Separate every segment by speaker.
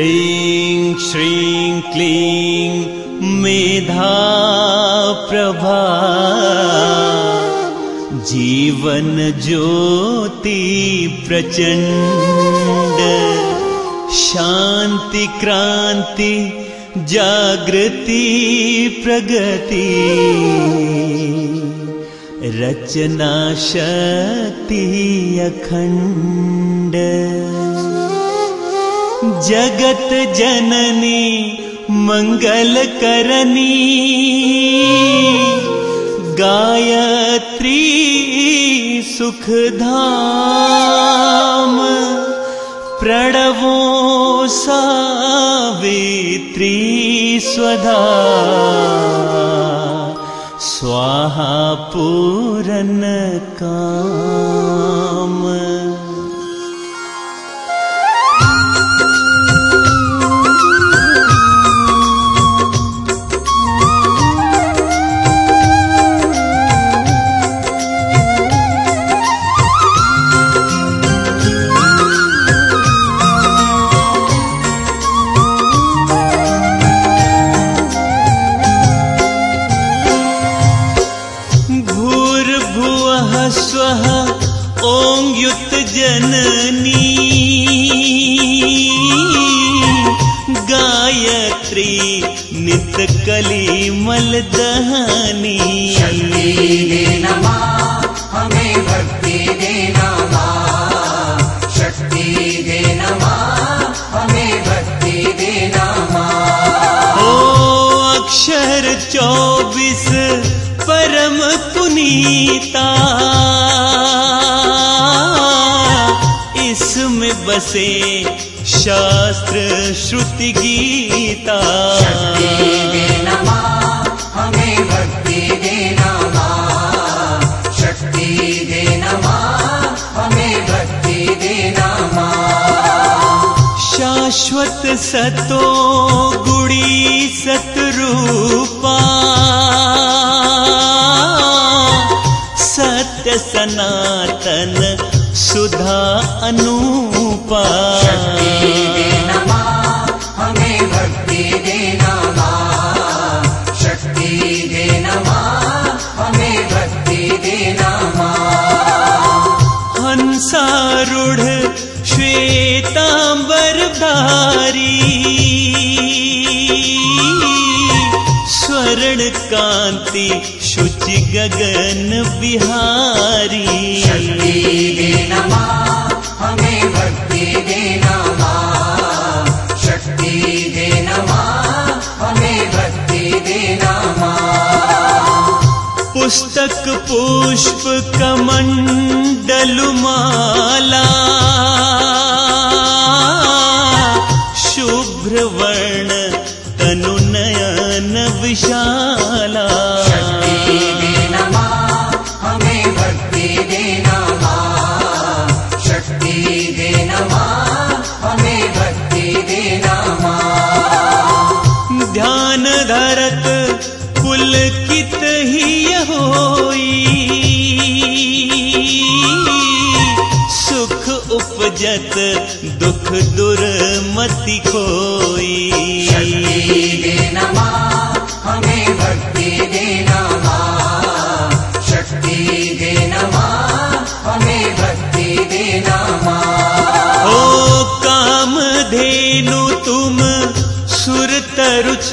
Speaker 1: ह्रीं श्रीं क्लीं मेधा प्रभा जीवन ज्योति प्रचण्ड। शान्ति क्रान्ति जागृति प्रगति। रचना शक्ति अखण्ड जगत जननी मंगल करनी गायत्री सुखधाम प्रणवो सावित्री स्वधा। स्वाहा पूरन काम
Speaker 2: शक्ति देना माँ हमें भक्ति देना माँ शक्ति देना माँ हमें भक्ति देना माँ
Speaker 1: ओ अक्षर चौबीस परम पुनीता इसमें बसे शास्त्र श्रुति गीता।
Speaker 2: शक्ति देना माँ
Speaker 1: शाश्वत सतो गुड़ी सतरूपा। सत्य सनातन सुधा अनूपा स्वर्ण कांति शुचि गगन बिहारी।
Speaker 2: शक्ति देना माँ हमें भक्ति देना माँ। शक्ति देना माँ हमें भक्ति देना माँ।
Speaker 1: पुस्तक पुष्प कमंडलु
Speaker 2: माँ
Speaker 1: ध्यान धरत पुलकित ही होई। सुख उपजत दुख दुर्मति खोई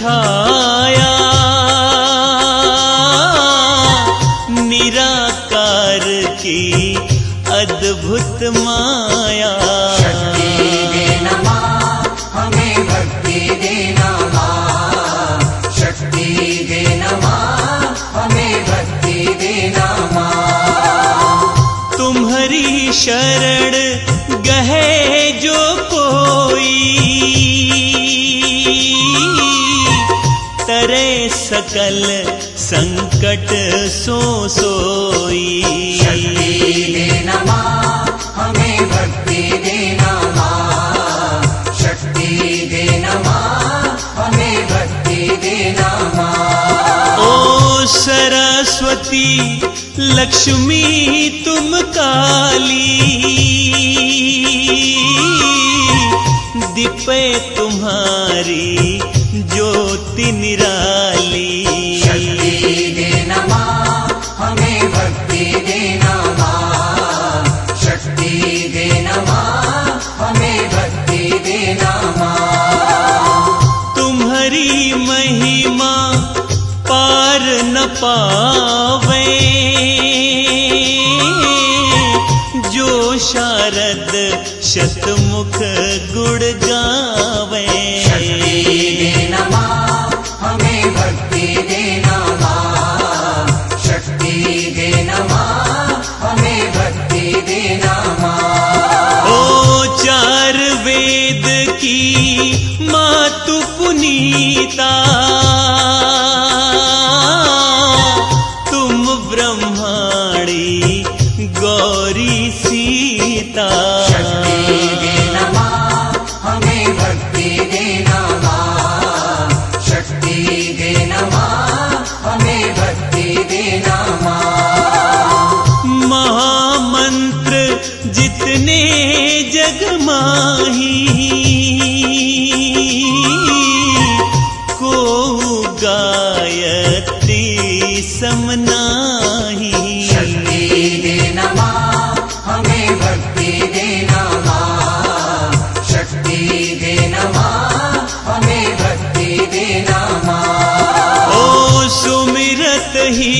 Speaker 1: छाया निराकार की अद्भुत माया।
Speaker 2: शक्ति
Speaker 1: सकल संकट सो सोई।
Speaker 2: शक्ति देना माँ हमें भक्ति देना माँ शक्ति देना माँ हमें भक्ति देना माँ
Speaker 1: ओ सरस्वती लक्ष्मी तुम काली। दीपे तुम्हारी ज्योति निराली। न जो शारद शतमुख गुण गावे।
Speaker 2: शक्ति देना माँ हमें भक्ति देना माँ। शक्ति देना माँ हमें भक्ति देना माँ।
Speaker 1: ओ चार वेद की मातु पुनीता।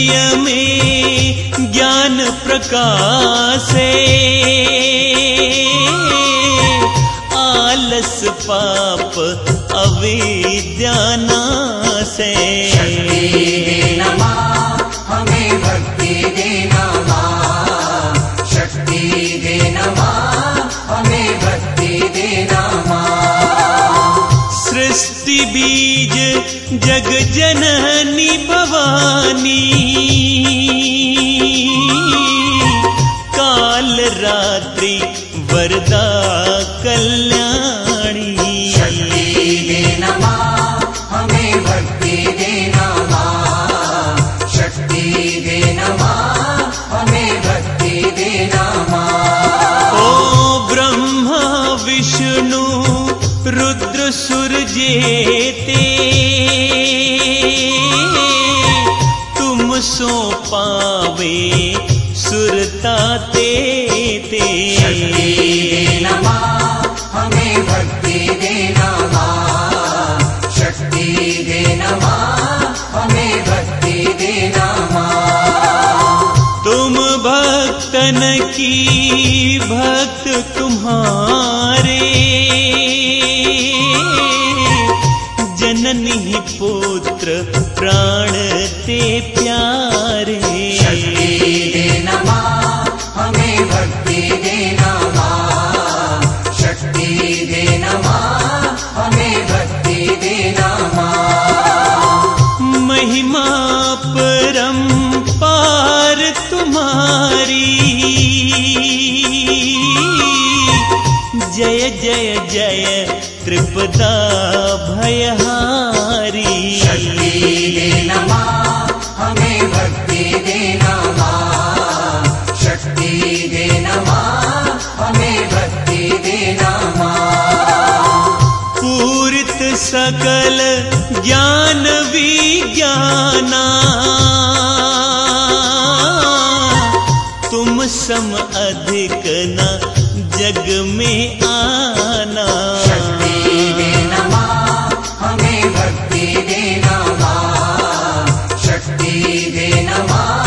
Speaker 1: ही में ज्ञान प्रकाशे। आलस पाप अविद्याना से
Speaker 2: शक्ति देना माँ हमें भक्ति देना माँ। शक्ति देना माँ हमें भक्ति देना माँ।
Speaker 1: सृष्टि बीज जगजननी भवानी। सो पावे सुरता ते ते
Speaker 2: देना माँ हमें भक्ति देना माँ शक्ति देना माँ हमें भक्ति देना माँ
Speaker 1: तुम भक्तन की भक्त तुम्हारे। प्यारे।
Speaker 2: शक्ति देना माँ हमें भक्ति देना माँ शक्ति देना माँ हमें भक्ति देना माँ
Speaker 1: महिमा परम पार तुम्हारी। जय जय जय त्रिपदा भयहारी।
Speaker 2: शक्ति देना माँ भक्ति देना शक्ति देना हमें भक्ति देना
Speaker 1: सकल ेव
Speaker 2: नमः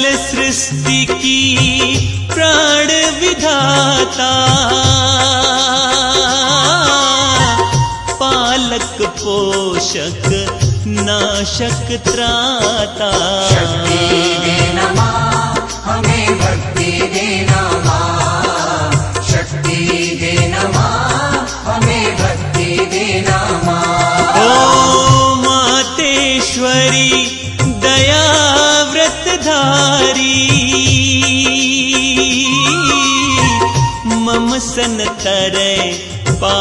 Speaker 1: सकल सृष्टि की प्राण विधाता। पालक पोषक नाशक
Speaker 2: देना
Speaker 1: करे
Speaker 2: पा